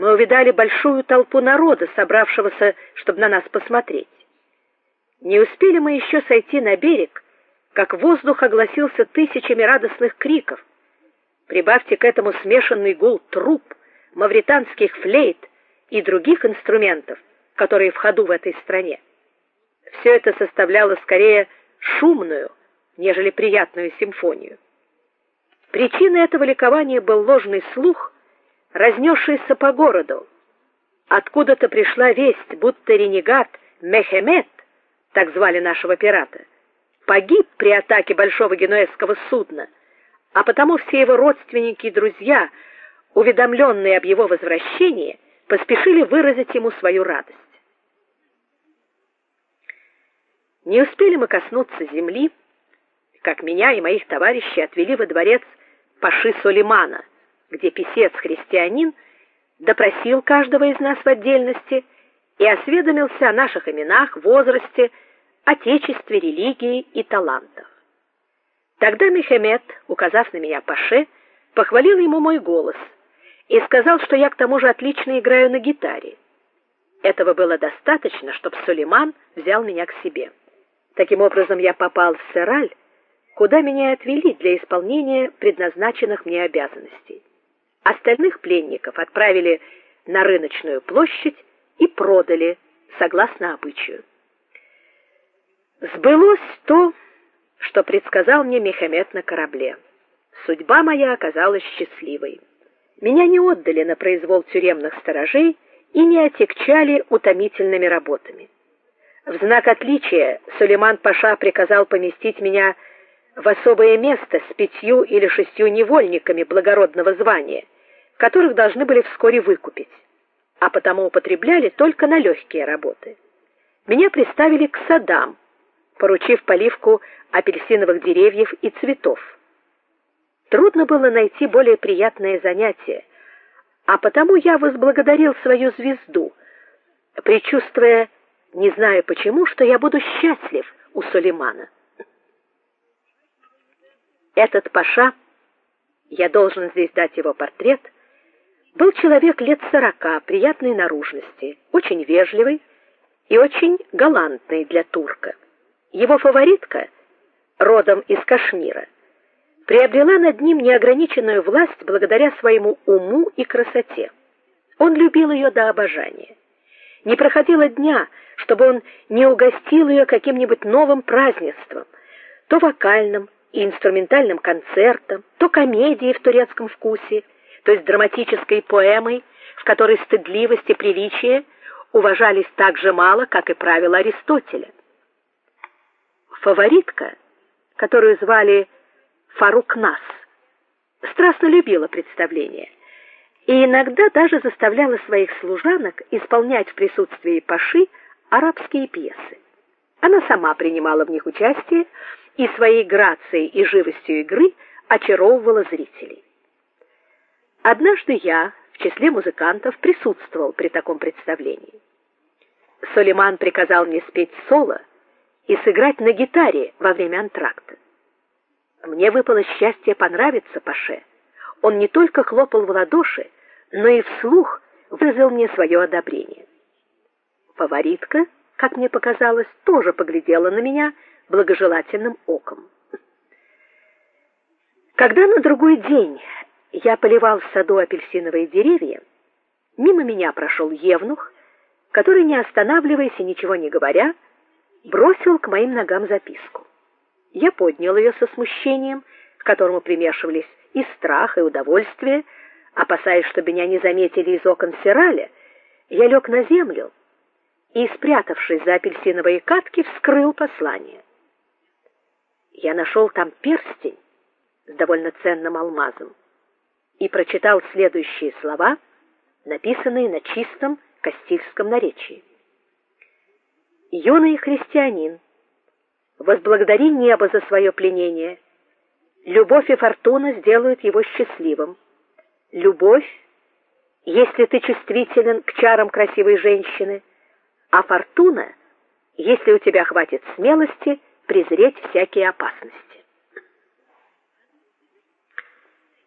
мы увидали большую толпу народа, собравшегося, чтобы на нас посмотреть. Не успели мы еще сойти на берег, как воздух огласился тысячами радостных криков. Прибавьте к этому смешанный гул труб, мавританских флейт и других инструментов, которые в ходу в этой стране. Все это составляло скорее шумную, нежели приятную симфонию. Причиной этого ликования был ложный слух, разнесшийся по городу. Откуда-то пришла весть, будто ренегат Мехемед, так звали нашего пирата, погиб при атаке большого генуэзского судна, а потому все его родственники и друзья, уведомленные об его возвращении, поспешили выразить ему свою радость. Не успели мы коснуться земли, как меня и моих товарищей отвели во дворец паши Сулеймана, где писец-христианин допросил каждого из нас в отдельности и осведомился о наших именах, возрасте, отечестве, религии и талантах. Тогда Мехмед, указав на меня паше, похвалил ему мой голос и сказал, что я к тому же отлично играю на гитаре. Этого было достаточно, чтобы Сулейман взял меня к себе. Таким образом я попал в Сераль, куда меня отвели для исполнения предназначенных мне обязанностей. Остальных пленников отправили на рыночную площадь и продали согласно обычаю. Сбылось то, что предсказал мне Мехмед на корабле. Судьба моя оказалась счастливой. Меня не отдали на произвол тюремных сторожей и не отягчали утомительными работами. В знак отличия Сулейман Паша приказал поместить меня в особое место с пятью или шестью невольниками благородного звания, которых должны были вскоре выкупить, а потому употребляли только на легкие работы. Меня приставили к садам, поручив поливку апельсиновых деревьев и цветов. Трудно было найти более приятное занятие, а потому я возблагодарил свою звезду, предчувствуя, не знаю почему, что я буду счастлив у Сулеймана. Этот паша, я должен здесь дать его портрет, был человек лет сорока, приятной наружности, очень вежливый и очень галантный для турка. Его фаворитка, родом из Кашмира, приобрела над ним неограниченную власть благодаря своему уму и красоте. Он любил ее до обожания. Не проходило дня, чтобы он не угостил ее каким-нибудь новым празднеством, то вокальным, и инструментальным концертом, то комедией в турецком вкусе, то есть драматической поэмой, в которой стыдливость и приличие уважались так же мало, как и правила Аристотеля. Фаворитка, которую звали Фарукнас, страстно любила представления и иногда даже заставляла своих служанок исполнять в присутствии паши арабские пьесы. Она сама принимала в них участие, и своей грацией и живостью игры очаровывала зрителей. Однажды я в числе музыкантов присутствовал при таком представлении. Сулейман приказал мне спеть соло и сыграть на гитаре во время антракта. Мне выпало счастье понравиться Паше. Он не только хлопал в ладоши, но и вслух выразил мне свое одобрение. Фаворитка, как мне показалось, тоже поглядела на меня благожелательным оком. Когда на другой день я поливал в саду апельсиновые деревья, мимо меня прошел евнух, который, не останавливаясь и ничего не говоря, бросил к моим ногам записку. Я поднял ее со смущением, к которому примешивались и страх, и удовольствие, опасаясь, что меня не заметили из окон Сираля, я лег на землю и, спрятавшись за апельсиновые катки, вскрыл послание я нашел там перстень с довольно ценным алмазом и прочитал следующие слова, написанные на чистом кастильском наречии. Юный христианин, возблагодари небо за свое пленение. Любовь и фортуна сделают его счастливым. Любовь, если ты чувствителен к чарам красивой женщины, а фортуна, если у тебя хватит смелости презреть всякие опасности.